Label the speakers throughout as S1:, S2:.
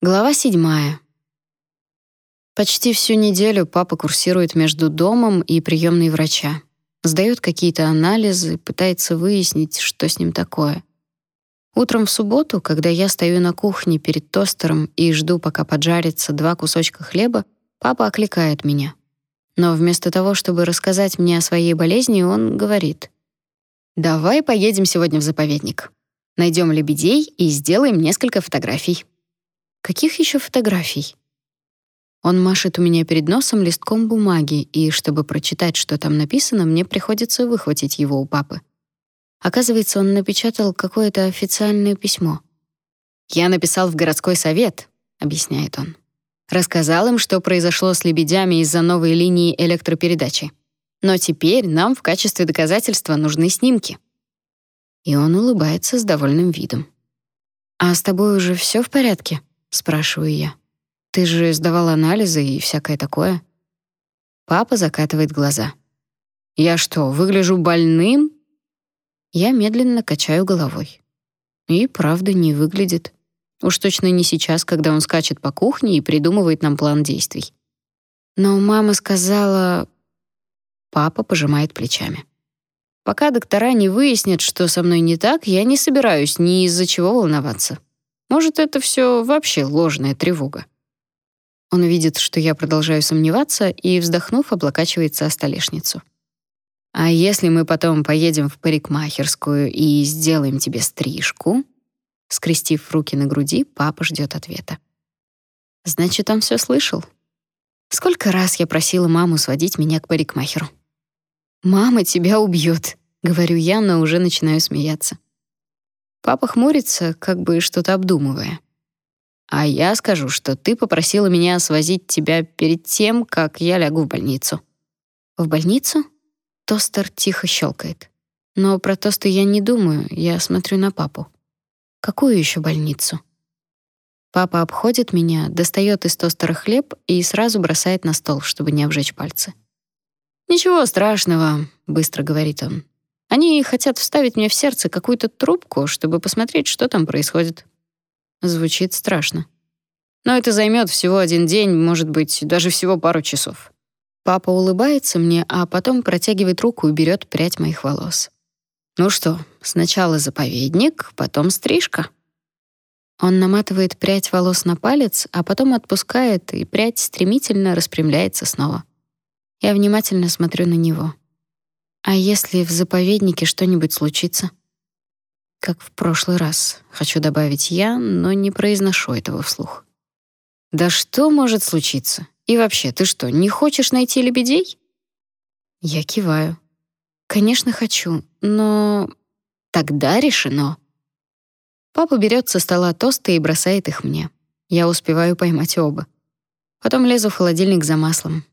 S1: Глава седьмая. Почти всю неделю папа курсирует между домом и приемной врача. Сдаёт какие-то анализы, пытается выяснить, что с ним такое. Утром в субботу, когда я стою на кухне перед тостером и жду, пока поджарится два кусочка хлеба, папа окликает меня. Но вместо того, чтобы рассказать мне о своей болезни, он говорит: "Давай поедем сегодня в заповедник. Найдем лебедей и сделаем несколько фотографий". Каких еще фотографий? Он машет у меня перед носом листком бумаги, и чтобы прочитать, что там написано, мне приходится выхватить его у папы. Оказывается, он напечатал какое-то официальное письмо. «Я написал в городской совет», — объясняет он. Рассказал им, что произошло с лебедями из-за новой линии электропередачи. Но теперь нам в качестве доказательства нужны снимки. И он улыбается с довольным видом. «А с тобой уже все в порядке?» Спрашиваю я. Ты же сдавал анализы и всякое такое. Папа закатывает глаза. Я что, выгляжу больным? Я медленно качаю головой. И правда не выглядит. Уж точно не сейчас, когда он скачет по кухне и придумывает нам план действий. Но мама сказала... Папа пожимает плечами. Пока доктора не выяснят, что со мной не так, я не собираюсь ни из-за чего волноваться. Может, это все вообще ложная тревога. Он видит, что я продолжаю сомневаться, и, вздохнув, облокачивается о столешницу. «А если мы потом поедем в парикмахерскую и сделаем тебе стрижку?» Скрестив руки на груди, папа ждет ответа. Значит, он все слышал. Сколько раз я просила маму сводить меня к парикмахеру. «Мама тебя убьет», — говорю я, но уже начинаю смеяться. Папа хмурится, как бы что-то обдумывая. А я скажу, что ты попросила меня свозить тебя перед тем, как я лягу в больницу. В больницу? Тостер тихо щелкает. Но про тосты я не думаю, я смотрю на папу. Какую еще больницу? Папа обходит меня, достает из тостера хлеб и сразу бросает на стол, чтобы не обжечь пальцы. «Ничего страшного», — быстро говорит он. Они хотят вставить мне в сердце какую-то трубку, чтобы посмотреть, что там происходит. Звучит страшно. Но это займет всего один день, может быть, даже всего пару часов. Папа улыбается мне, а потом протягивает руку и берет прядь моих волос. Ну что, сначала заповедник, потом стрижка. Он наматывает прядь волос на палец, а потом отпускает, и прядь стремительно распрямляется снова. Я внимательно смотрю на него. А если в заповеднике что-нибудь случится? Как в прошлый раз, хочу добавить я, но не произношу этого вслух. Да что может случиться? И вообще, ты что, не хочешь найти лебедей? Я киваю. Конечно, хочу, но тогда решено. Папа берет со стола тосты и бросает их мне. Я успеваю поймать оба. Потом лезу в холодильник за маслом.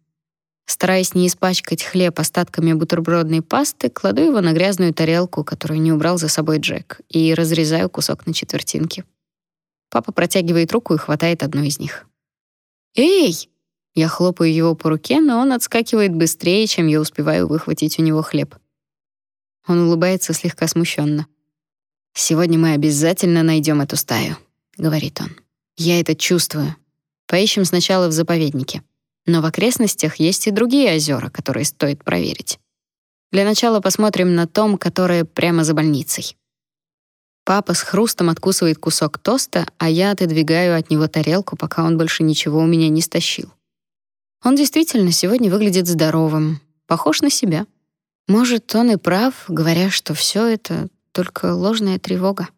S1: Стараясь не испачкать хлеб остатками бутербродной пасты, кладу его на грязную тарелку, которую не убрал за собой Джек, и разрезаю кусок на четвертинки. Папа протягивает руку и хватает одну из них. «Эй!» Я хлопаю его по руке, но он отскакивает быстрее, чем я успеваю выхватить у него хлеб. Он улыбается слегка смущенно. «Сегодня мы обязательно найдем эту стаю», — говорит он. «Я это чувствую. Поищем сначала в заповеднике». Но в окрестностях есть и другие озера, которые стоит проверить. Для начала посмотрим на том, которое прямо за больницей. Папа с хрустом откусывает кусок тоста, а я отодвигаю от него тарелку, пока он больше ничего у меня не стащил. Он действительно сегодня выглядит здоровым, похож на себя. Может, он и прав, говоря, что все это только ложная тревога.